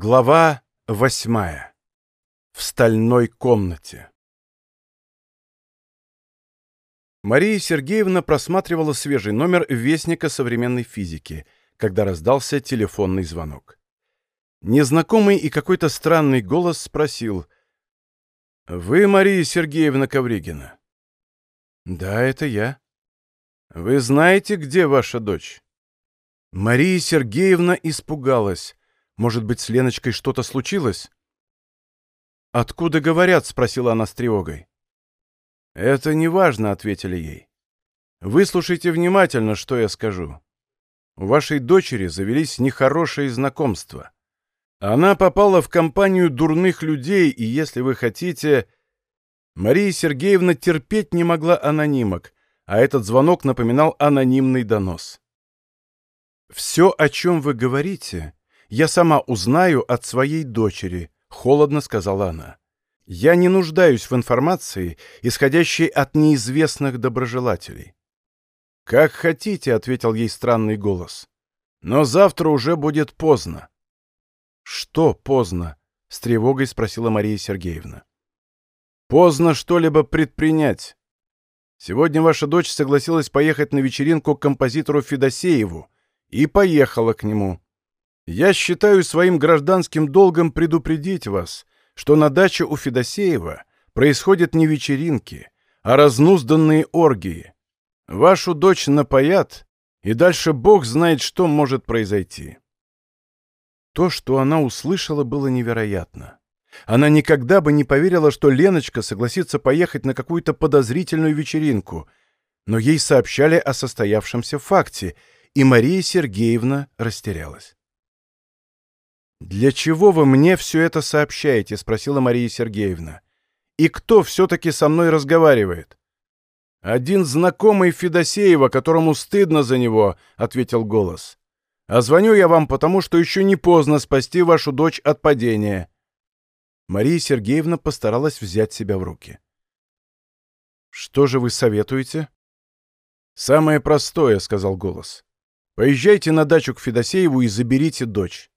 Глава восьмая. В стальной комнате. Мария Сергеевна просматривала свежий номер Вестника современной физики, когда раздался телефонный звонок. Незнакомый и какой-то странный голос спросил «Вы Мария Сергеевна Ковригина?» «Да, это я». «Вы знаете, где ваша дочь?» Мария Сергеевна испугалась. Может быть, с Леночкой что-то случилось? «Откуда говорят?» — спросила она с тревогой. «Это не важно», — ответили ей. «Выслушайте внимательно, что я скажу. У вашей дочери завелись нехорошие знакомства. Она попала в компанию дурных людей, и если вы хотите...» Мария Сергеевна терпеть не могла анонимок, а этот звонок напоминал анонимный донос. «Все, о чем вы говорите, я сама узнаю от своей дочери», — холодно сказала она. «Я не нуждаюсь в информации, исходящей от неизвестных доброжелателей». «Как хотите», — ответил ей странный голос. «Но завтра уже будет поздно». «Что поздно?» — с тревогой спросила Мария Сергеевна. «Поздно что-либо предпринять. Сегодня ваша дочь согласилась поехать на вечеринку к композитору Федосееву, и поехала к нему. Я считаю своим гражданским долгом предупредить вас, что на даче у Федосеева происходят не вечеринки, а разнузданные оргии. Вашу дочь напоят, и дальше Бог знает, что может произойти. То, что она услышала, было невероятно. Она никогда бы не поверила, что Леночка согласится поехать на какую-то подозрительную вечеринку, но ей сообщали о состоявшемся факте — и Мария Сергеевна растерялась. «Для чего вы мне все это сообщаете?» — спросила Мария Сергеевна. «И кто все-таки со мной разговаривает?» «Один знакомый Федосеева, которому стыдно за него», — ответил голос. «А звоню я вам потому, что еще не поздно спасти вашу дочь от падения». Мария Сергеевна постаралась взять себя в руки. «Что же вы советуете?» «Самое простое», — сказал голос. Поезжайте на дачу к Федосееву и заберите дочь.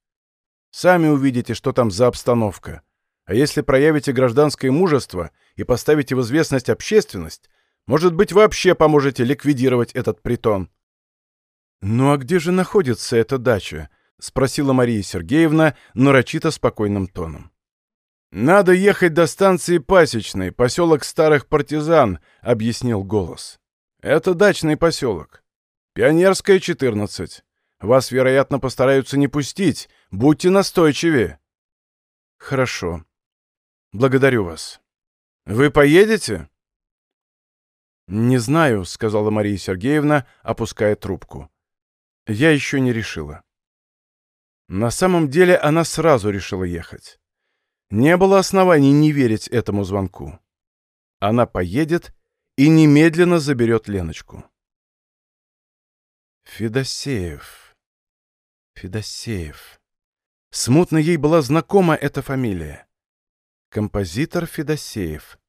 Сами увидите, что там за обстановка. А если проявите гражданское мужество и поставите в известность общественность, может быть, вообще поможете ликвидировать этот притон. «Ну а где же находится эта дача?» — спросила Мария Сергеевна нарочито спокойным тоном. «Надо ехать до станции Пасечной, поселок Старых Партизан», — объяснил голос. «Это дачный поселок. «Пионерская, 14. Вас, вероятно, постараются не пустить. Будьте настойчивее». «Хорошо. Благодарю вас. Вы поедете?» «Не знаю», — сказала Мария Сергеевна, опуская трубку. «Я еще не решила». На самом деле она сразу решила ехать. Не было оснований не верить этому звонку. Она поедет и немедленно заберет Леночку. Федосеев. Федосеев. Смутно ей была знакома эта фамилия. Композитор Федосеев.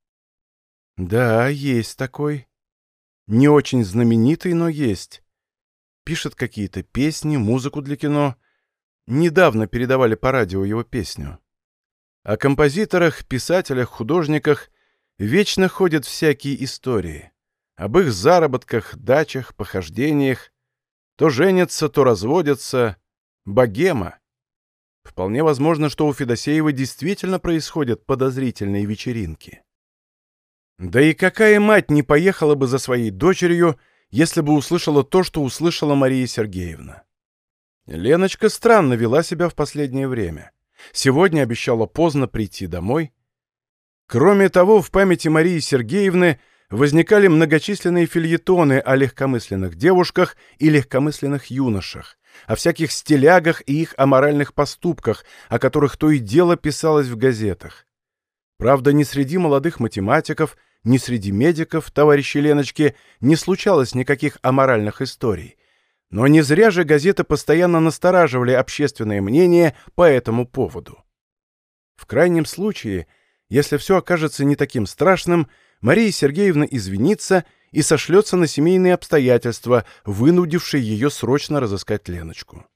Да, есть такой. Не очень знаменитый, но есть. Пишет какие-то песни, музыку для кино. Недавно передавали по радио его песню. О композиторах, писателях, художниках вечно ходят всякие истории. Об их заработках, дачах, похождениях. То женятся, то разводятся. Богема. Вполне возможно, что у Федосеева действительно происходят подозрительные вечеринки. Да и какая мать не поехала бы за своей дочерью, если бы услышала то, что услышала Мария Сергеевна? Леночка странно вела себя в последнее время. Сегодня обещала поздно прийти домой. Кроме того, в памяти Марии Сергеевны – возникали многочисленные фильетоны о легкомысленных девушках и легкомысленных юношах, о всяких стилягах и их аморальных поступках, о которых то и дело писалось в газетах. Правда, ни среди молодых математиков, ни среди медиков, товарищи Леночки, не случалось никаких аморальных историй. Но не зря же газеты постоянно настораживали общественное мнение по этому поводу. В крайнем случае, если все окажется не таким страшным, Мария Сергеевна извинится и сошлется на семейные обстоятельства, вынудившие ее срочно разыскать Леночку.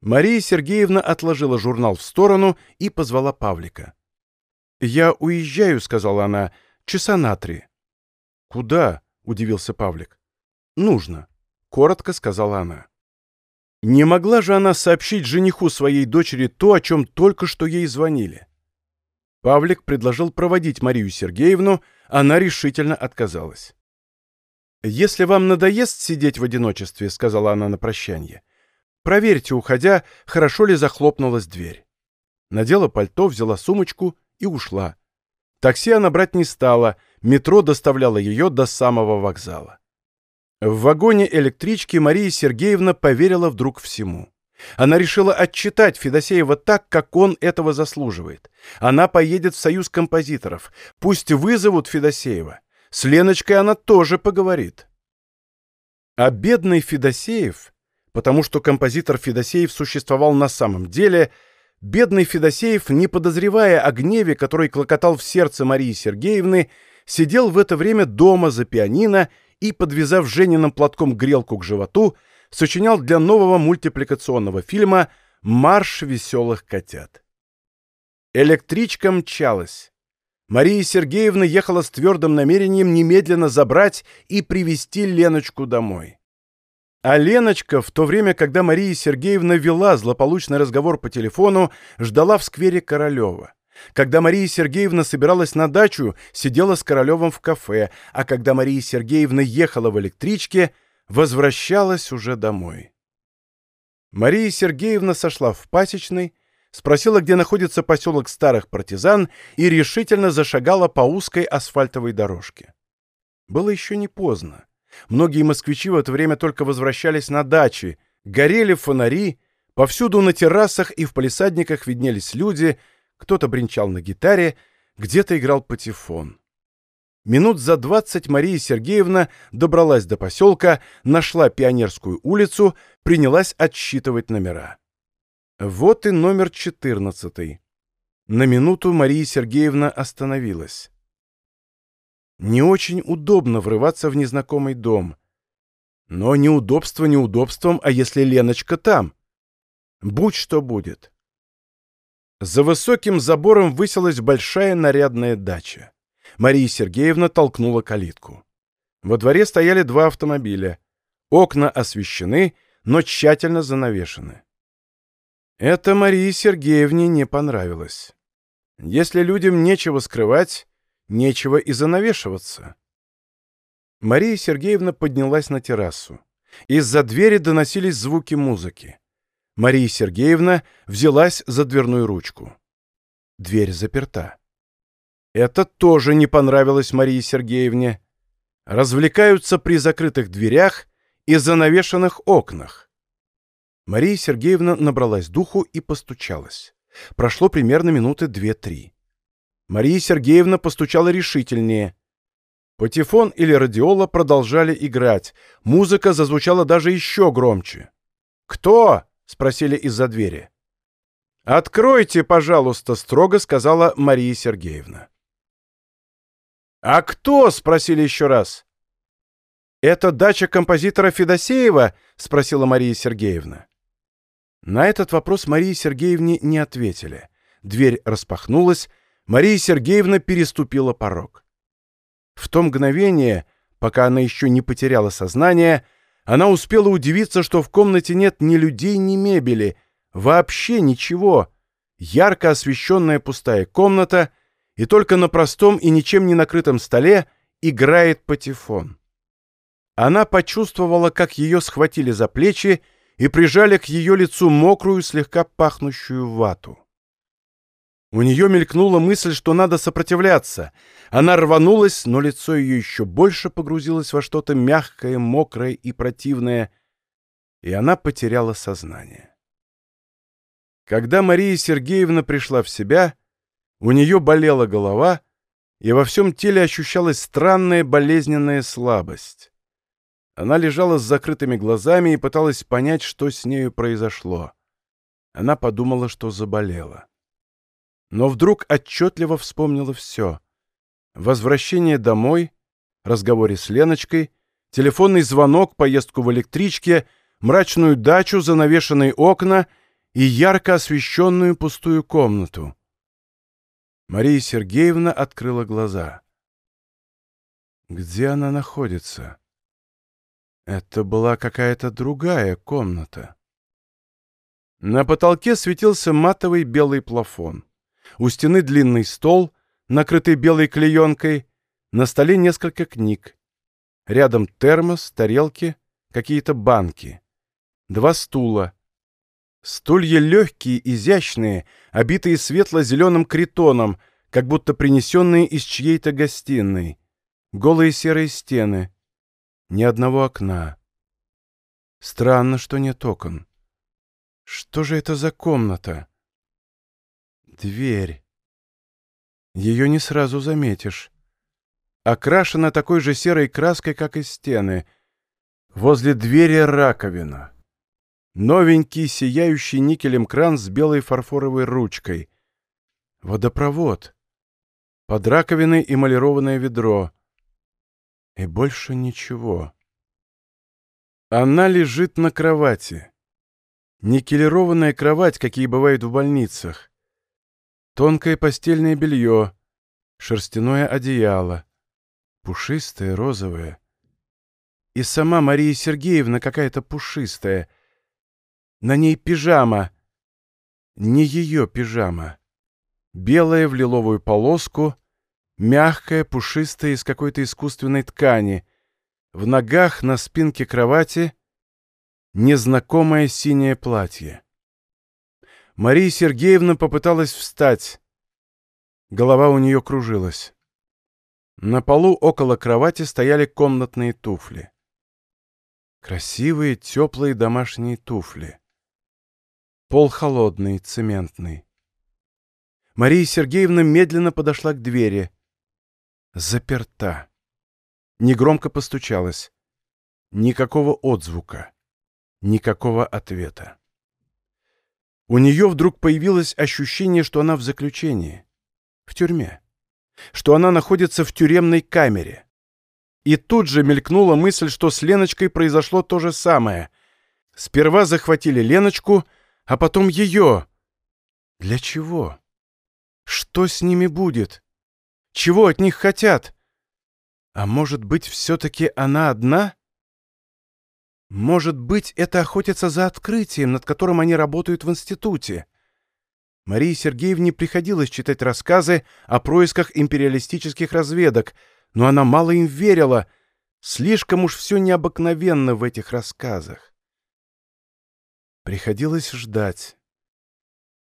Мария Сергеевна отложила журнал в сторону и позвала Павлика. «Я уезжаю», — сказала она, — «часа на три». «Куда?» — удивился Павлик. «Нужно», — коротко сказала она. Не могла же она сообщить жениху своей дочери то, о чем только что ей звонили. Павлик предложил проводить Марию Сергеевну, она решительно отказалась. «Если вам надоест сидеть в одиночестве», — сказала она на прощание, — «проверьте, уходя, хорошо ли захлопнулась дверь». Надела пальто, взяла сумочку и ушла. Такси она брать не стала, метро доставляло ее до самого вокзала. В вагоне электрички Мария Сергеевна поверила вдруг всему. Она решила отчитать Федосеева так, как он этого заслуживает. Она поедет в Союз композиторов. Пусть вызовут Федосеева. С Леночкой она тоже поговорит. А бедный Федосеев, потому что композитор Федосеев существовал на самом деле, бедный Федосеев, не подозревая о гневе, который клокотал в сердце Марии Сергеевны, сидел в это время дома за пианино и, подвязав Жениным платком грелку к животу, сочинял для нового мультипликационного фильма «Марш веселых котят». Электричка мчалась. Мария Сергеевна ехала с твердым намерением немедленно забрать и привести Леночку домой. А Леночка, в то время, когда Мария Сергеевна вела злополучный разговор по телефону, ждала в сквере Королева. Когда Мария Сергеевна собиралась на дачу, сидела с Королевым в кафе, а когда Мария Сергеевна ехала в электричке, возвращалась уже домой. Мария Сергеевна сошла в пасечный, спросила, где находится поселок старых партизан, и решительно зашагала по узкой асфальтовой дорожке. Было еще не поздно. Многие москвичи в это время только возвращались на дачи, горели фонари, повсюду на террасах и в палисадниках виднелись люди, кто-то бренчал на гитаре, где-то играл патефон. Минут за двадцать Мария Сергеевна добралась до поселка, нашла Пионерскую улицу, принялась отсчитывать номера. Вот и номер четырнадцатый. На минуту Мария Сергеевна остановилась. Не очень удобно врываться в незнакомый дом. Но неудобство неудобством, а если Леночка там? Будь что будет. За высоким забором высилась большая нарядная дача. Мария Сергеевна толкнула калитку. Во дворе стояли два автомобиля. Окна освещены, но тщательно занавешены. Это Марии Сергеевне не понравилось. Если людям нечего скрывать, нечего и занавешиваться. Мария Сергеевна поднялась на террасу. Из-за двери доносились звуки музыки. Мария Сергеевна взялась за дверную ручку. Дверь заперта. Это тоже не понравилось Марии Сергеевне. Развлекаются при закрытых дверях и занавешенных окнах. Мария Сергеевна набралась духу и постучалась. Прошло примерно минуты две-три. Мария Сергеевна постучала решительнее. Патефон или радиола продолжали играть. Музыка зазвучала даже еще громче. «Кто?» — спросили из-за двери. «Откройте, пожалуйста», — строго сказала Мария Сергеевна. «А кто?» — спросили еще раз. «Это дача композитора Федосеева?» — спросила Мария Сергеевна. На этот вопрос Марии Сергеевне не ответили. Дверь распахнулась, Мария Сергеевна переступила порог. В то мгновение, пока она еще не потеряла сознание, она успела удивиться, что в комнате нет ни людей, ни мебели, вообще ничего. Ярко освещенная пустая комната, и только на простом и ничем не накрытом столе играет патефон. Она почувствовала, как ее схватили за плечи и прижали к ее лицу мокрую, слегка пахнущую вату. У нее мелькнула мысль, что надо сопротивляться. Она рванулась, но лицо ее еще больше погрузилось во что-то мягкое, мокрое и противное, и она потеряла сознание. Когда Мария Сергеевна пришла в себя, у нее болела голова, и во всем теле ощущалась странная болезненная слабость. Она лежала с закрытыми глазами и пыталась понять, что с нею произошло. Она подумала, что заболела. Но вдруг отчетливо вспомнила все. Возвращение домой, разговоре с Леночкой, телефонный звонок, поездку в электричке, мрачную дачу, занавешенные окна и ярко освещенную пустую комнату. Мария Сергеевна открыла глаза. Где она находится? Это была какая-то другая комната. На потолке светился матовый белый плафон. У стены длинный стол, накрытый белой клеенкой, на столе несколько книг. Рядом термос, тарелки, какие-то банки. Два стула. Стулья легкие, изящные, обитые светло-зеленым критоном, как будто принесенные из чьей-то гостиной. Голые серые стены. Ни одного окна. Странно, что нет окон. Что же это за комната? Дверь. Ее не сразу заметишь. Окрашена такой же серой краской, как и стены. Возле двери раковина. Новенький, сияющий никелем кран с белой фарфоровой ручкой. Водопровод. Под раковиной эмалированное ведро. И больше ничего. Она лежит на кровати. Никелированная кровать, какие бывают в больницах. Тонкое постельное белье, шерстяное одеяло, пушистое, розовое. И сама Мария Сергеевна какая-то пушистая. На ней пижама. Не ее пижама. Белая в лиловую полоску, мягкая, пушистая из какой-то искусственной ткани. В ногах на спинке кровати незнакомое синее платье. Мария Сергеевна попыталась встать. Голова у нее кружилась. На полу около кровати стояли комнатные туфли. Красивые, теплые домашние туфли. Пол холодный, цементный. Мария Сергеевна медленно подошла к двери. Заперта. Негромко постучалась. Никакого отзвука. Никакого ответа. У нее вдруг появилось ощущение, что она в заключении. В тюрьме. Что она находится в тюремной камере. И тут же мелькнула мысль, что с Леночкой произошло то же самое. Сперва захватили Леночку, а потом ее. Для чего? Что с ними будет? Чего от них хотят? А может быть, все-таки она одна? Может быть, это охотятся за открытием, над которым они работают в институте. Марии Сергеевне приходилось читать рассказы о происках империалистических разведок, но она мало им верила. Слишком уж все необыкновенно в этих рассказах. Приходилось ждать.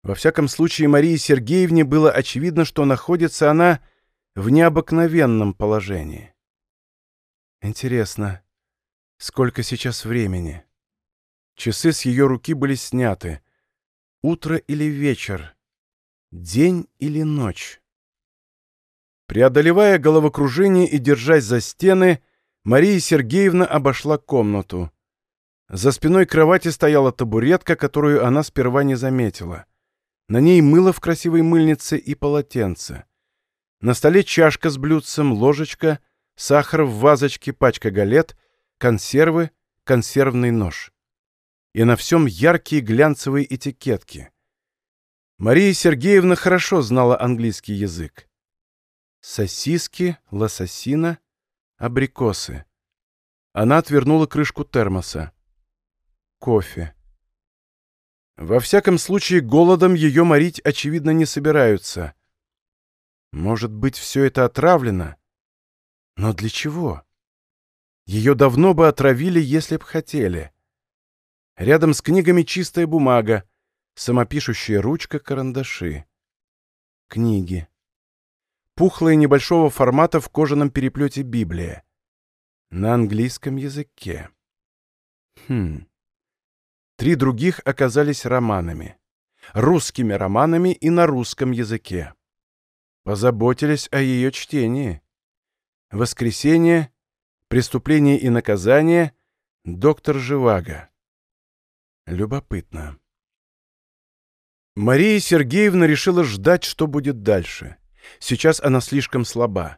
Во всяком случае, Марии Сергеевне было очевидно, что находится она в необыкновенном положении. Интересно, сколько сейчас времени? Часы с ее руки были сняты. Утро или вечер? День или ночь? Преодолевая головокружение и держась за стены, Мария Сергеевна обошла комнату. За спиной кровати стояла табуретка, которую она сперва не заметила. На ней мыло в красивой мыльнице и полотенце. На столе чашка с блюдцем, ложечка, сахар в вазочке, пачка галет, консервы, консервный нож. И на всем яркие глянцевые этикетки. Мария Сергеевна хорошо знала английский язык. Сосиски, лососина, абрикосы. Она отвернула крышку термоса. Кофе. Во всяком случае, голодом ее морить, очевидно, не собираются. Может быть, все это отравлено? Но для чего? Ее давно бы отравили, если б хотели. Рядом с книгами чистая бумага, самопишущая ручка, карандаши. Книги. Пухлая небольшого формата в кожаном переплете Библия. На английском языке. Хм. Три других оказались романами. Русскими романами и на русском языке. Позаботились о ее чтении. Воскресенье, преступление и наказание, доктор Живаго. Любопытно. Мария Сергеевна решила ждать, что будет дальше. Сейчас она слишком слаба.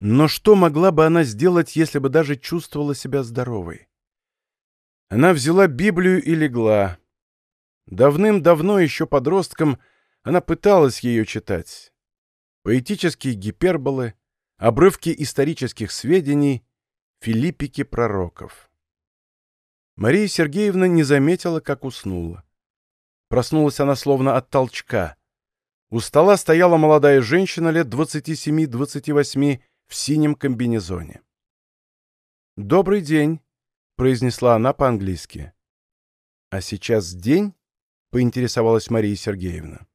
Но что могла бы она сделать, если бы даже чувствовала себя здоровой? Она взяла Библию и легла. Давным-давно, еще подростком, она пыталась ее читать. Поэтические гиперболы, обрывки исторических сведений, филиппики пророков. Мария Сергеевна не заметила, как уснула. Проснулась она словно от толчка. У стола стояла молодая женщина лет 27-28 в синем комбинезоне. «Добрый день», — произнесла она по-английски. «А сейчас день?» — поинтересовалась Мария Сергеевна.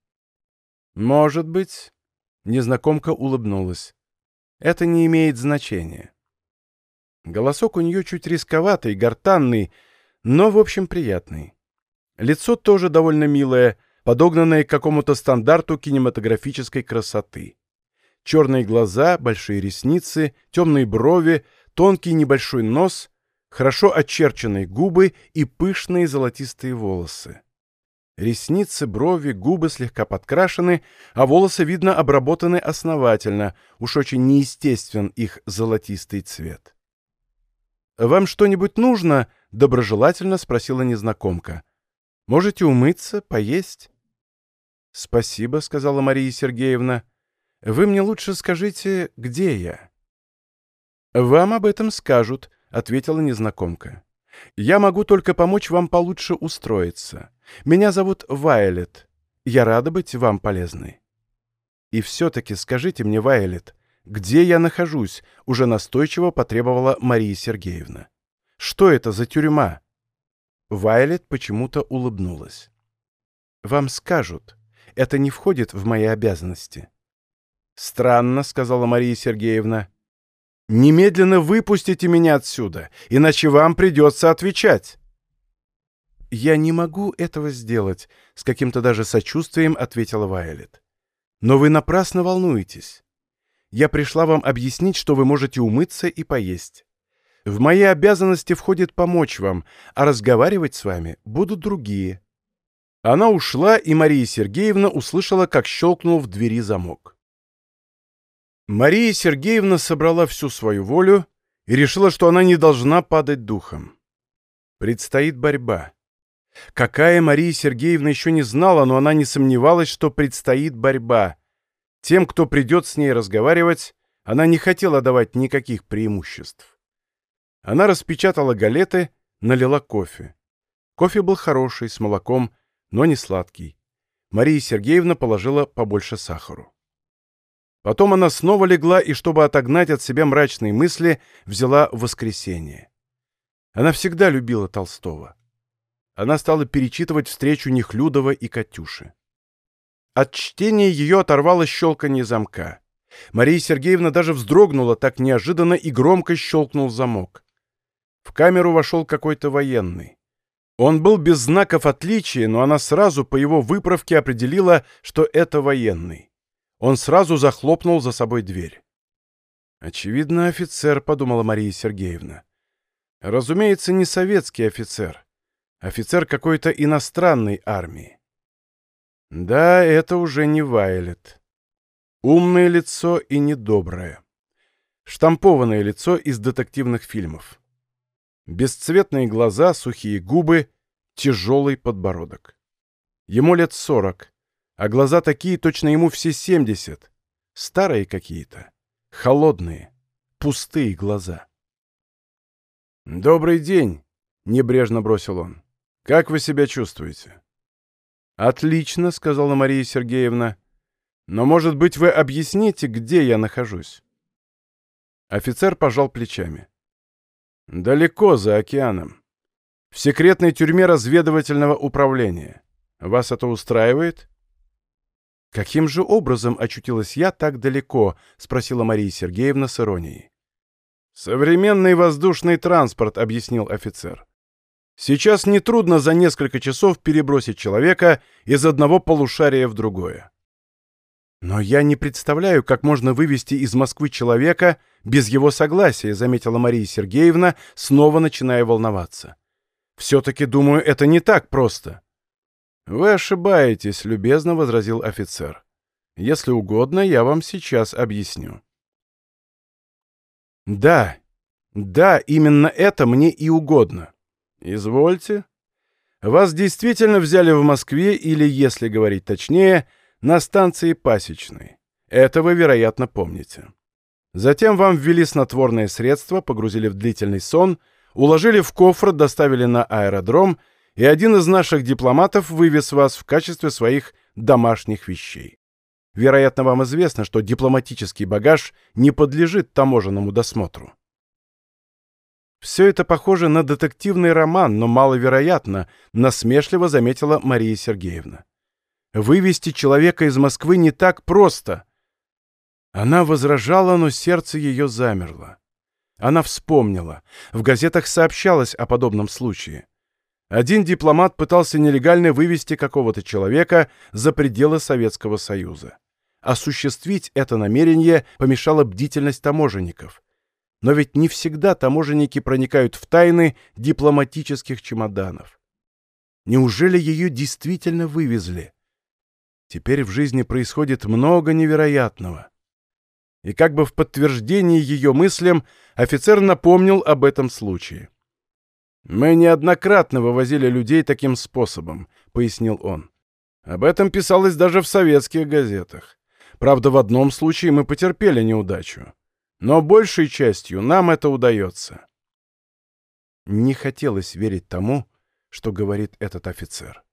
«Может быть». Незнакомка улыбнулась. «Это не имеет значения». Голосок у нее чуть рисковатый, гортанный, но, в общем, приятный. Лицо тоже довольно милое, подогнанное к какому-то стандарту кинематографической красоты. Черные глаза, большие ресницы, темные брови, тонкий небольшой нос, хорошо очерченные губы и пышные золотистые волосы. Ресницы, брови, губы слегка подкрашены, а волосы, видно, обработаны основательно, уж очень неестествен их золотистый цвет. «Вам что-нибудь нужно?» — доброжелательно спросила незнакомка. «Можете умыться, поесть?» «Спасибо», — сказала Мария Сергеевна. «Вы мне лучше скажите, где я?» «Вам об этом скажут», — ответила незнакомка. «Я могу только помочь вам получше устроиться. Меня зовут Вайлет. Я рада быть вам полезной». «И все-таки скажите мне, Вайлет, «Где я нахожусь?» — уже настойчиво потребовала Мария Сергеевна. «Что это за тюрьма?» Вайлет почему-то улыбнулась. «Вам скажут. Это не входит в мои обязанности». «Странно», — сказала Мария Сергеевна. «Немедленно выпустите меня отсюда, иначе вам придется отвечать». «Я не могу этого сделать», — с каким-то даже сочувствием ответила Вайлет. «Но вы напрасно волнуетесь. Я пришла вам объяснить, что вы можете умыться и поесть. В мои обязанности входит помочь вам, а разговаривать с вами будут другие». Она ушла, и Мария Сергеевна услышала, как щелкнул в двери замок. Мария Сергеевна собрала всю свою волю и решила, что она не должна падать духом. Предстоит борьба. Какая Мария Сергеевна еще не знала, но она не сомневалась, что предстоит борьба. Тем, кто придет с ней разговаривать, она не хотела давать никаких преимуществ. Она распечатала галеты, налила кофе. Кофе был хороший, с молоком, но не сладкий. Мария Сергеевна положила побольше сахару. Потом она снова легла и, чтобы отогнать от себя мрачные мысли, взяла «Воскресенье». Она всегда любила Толстого. Она стала перечитывать встречу Нехлюдова и Катюши. От чтения ее оторвало щелканье замка. Мария Сергеевна даже вздрогнула так неожиданно и громко щелкнул замок. В камеру вошел какой-то военный. Он был без знаков отличия, но она сразу по его выправке определила, что это военный. Он сразу захлопнул за собой дверь. «Очевидно, офицер», — подумала Мария Сергеевна. «Разумеется, не советский офицер. Офицер какой-то иностранной армии. Да, это уже не Вайлет. Умное лицо и недоброе. Штампованное лицо из детективных фильмов. Бесцветные глаза, сухие губы, тяжелый подбородок. Ему лет сорок, а глаза такие, точно ему все семьдесят. Старые какие-то, холодные, пустые глаза. «Добрый день», — небрежно бросил он. «Как вы себя чувствуете?» «Отлично», — сказала Мария Сергеевна. «Но, может быть, вы объясните, где я нахожусь?» Офицер пожал плечами. «Далеко за океаном. В секретной тюрьме разведывательного управления. Вас это устраивает?» «Каким же образом очутилась я так далеко?» — спросила Мария Сергеевна с иронией. «Современный воздушный транспорт», — объяснил офицер. Сейчас нетрудно за несколько часов перебросить человека из одного полушария в другое. «Но я не представляю, как можно вывести из Москвы человека без его согласия», заметила Мария Сергеевна, снова начиная волноваться. «Все-таки, думаю, это не так просто». «Вы ошибаетесь», — любезно возразил офицер. «Если угодно, я вам сейчас объясню». «Да, да, именно это мне и угодно. «Извольте. Вас действительно взяли в Москве или, если говорить точнее, на станции Пасечной. Это вы, вероятно, помните. Затем вам ввели снотворное средство, погрузили в длительный сон, уложили в кофр, доставили на аэродром, и один из наших дипломатов вывез вас в качестве своих домашних вещей. Вероятно, вам известно, что дипломатический багаж не подлежит таможенному досмотру. Все это похоже на детективный роман, но маловероятно, насмешливо заметила Мария Сергеевна. Вывести человека из Москвы не так просто. Она возражала, но сердце ее замерло. Она вспомнила. В газетах сообщалось о подобном случае. Один дипломат пытался нелегально вывести какого-то человека за пределы Советского Союза. Осуществить это намерение помешала бдительность таможенников. Но ведь не всегда таможенники проникают в тайны дипломатических чемоданов. Неужели ее действительно вывезли? Теперь в жизни происходит много невероятного. И как бы в подтверждении ее мыслям офицер напомнил об этом случае. «Мы неоднократно вывозили людей таким способом», — пояснил он. «Об этом писалось даже в советских газетах. Правда, в одном случае мы потерпели неудачу. Но большей частью нам это удается. Не хотелось верить тому, что говорит этот офицер.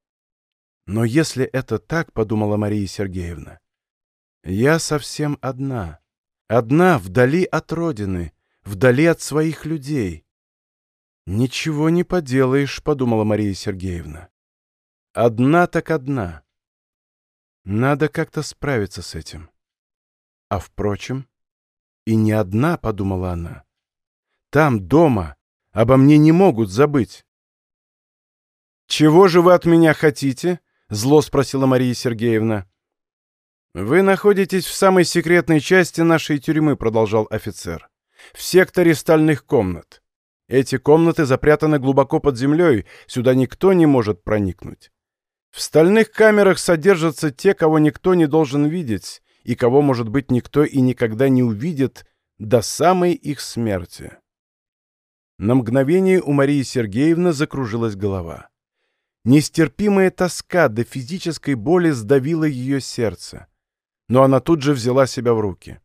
Но если это так, — подумала Мария Сергеевна, — я совсем одна. Одна вдали от родины, вдали от своих людей. «Ничего не поделаешь», — подумала Мария Сергеевна. «Одна так одна. Надо как-то справиться с этим. А впрочем, и не одна, — подумала она. Там, дома, обо мне не могут забыть. «Чего же вы от меня хотите?» — зло спросила Мария Сергеевна. «Вы находитесь в самой секретной части нашей тюрьмы», — продолжал офицер. «В секторе стальных комнат. Эти комнаты запрятаны глубоко под землей, сюда никто не может проникнуть. В стальных камерах содержатся те, кого никто не должен видеть, и кого, может быть, никто и никогда не увидит до самой их смерти. На мгновение у Марии Сергеевны закружилась голова. Нестерпимая тоска до физической боли сдавила ее сердце. Но она тут же взяла себя в руки.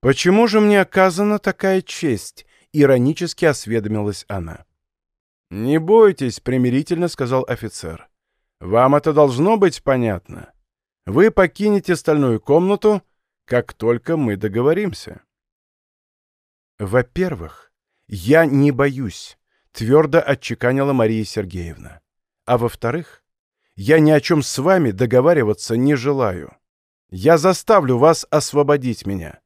«Почему же мне оказана такая честь?» — иронически осведомилась она. «Не бойтесь», — примирительно сказал офицер. Вам это должно быть понятно. Вы покинете стальную комнату, как только мы договоримся. Во-первых, я не боюсь, твердо отчеканила Мария Сергеевна. А во-вторых, я ни о чем с вами договариваться не желаю. Я заставлю вас освободить меня.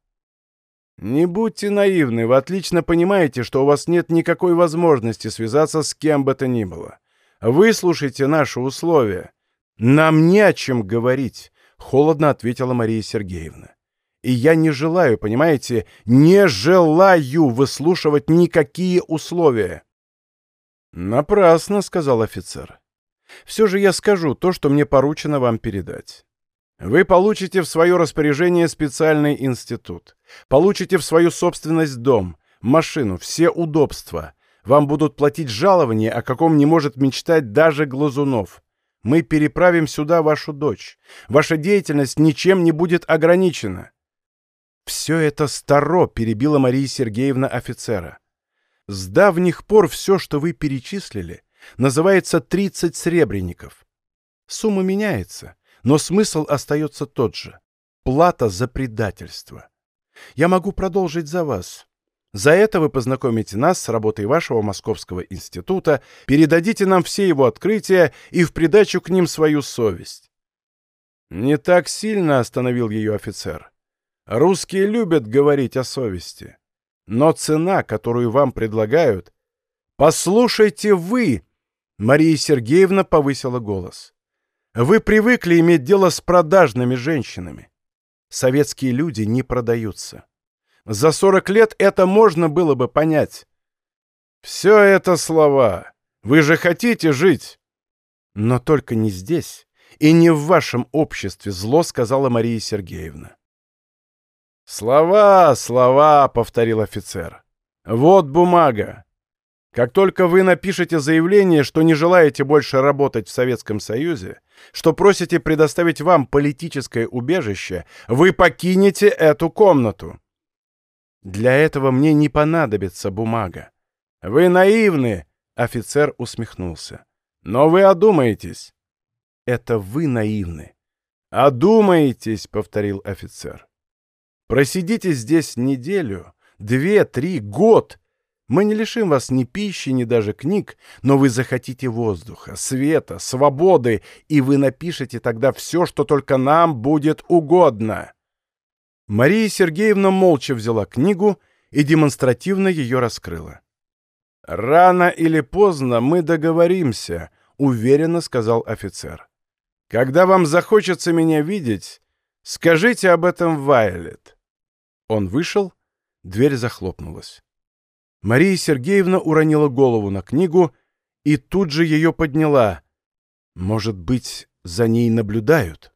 Не будьте наивны, вы отлично понимаете, что у вас нет никакой возможности связаться с кем бы то ни было. Выслушайте наши условия. Нам не о чем говорить, холодно ответила Мария Сергеевна. И я не желаю, понимаете, не желаю выслушивать никакие условия. Напрасно, сказал офицер. Все же я скажу то, что мне поручено вам передать. Вы получите в свое распоряжение специальный институт, получите в свою собственность дом, машину, все удобства, вам будут платить жалование, о каком не может мечтать даже Глазунов. Мы переправим сюда вашу дочь. Ваша деятельность ничем не будет ограничена». «Все это старо», — перебила Мария Сергеевна офицера. «С давних пор все, что вы перечислили, называется тридцать сребреников. Сумма меняется, но смысл остается тот же. Плата за предательство. Я могу продолжить за вас. За это вы познакомите нас с работой вашего Московского института, передадите нам все его открытия и в придачу к ним свою совесть. Не так сильно остановил ее офицер. Русские любят говорить о совести. Но цена, которую вам предлагают... Послушайте вы! Мария Сергеевна повысила голос. Вы привыкли иметь дело с продажными женщинами. Советские люди не продаются. За сорок лет это можно было бы понять. Все это слова. Вы же хотите жить. Но только не здесь и не в вашем обществе, зло сказала Мария Сергеевна. Слова, слова, повторил офицер. Вот бумага. Как только вы напишете заявление, что не желаете больше работать в Советском Союзе, что просите предоставить вам политическое убежище, вы покинете эту комнату. Для этого мне не понадобится бумага. Вы наивны, офицер усмехнулся. Но вы одумаетесь. Это вы наивны. Одумаетесь, повторил офицер. Просидите здесь неделю, две, три, год, мы не лишим вас ни пищи, ни даже книг, но вы захотите воздуха, света, свободы, и вы напишете тогда все, что только нам будет угодно». Мария Сергеевна молча взяла книгу и демонстративно ее раскрыла. «Рано или поздно мы договоримся», — уверенно сказал офицер. «Когда вам захочется меня видеть, скажите об этом Вайлет». Он вышел, дверь захлопнулась. Мария Сергеевна уронила голову на книгу и тут же ее подняла. Может быть, за ней наблюдают?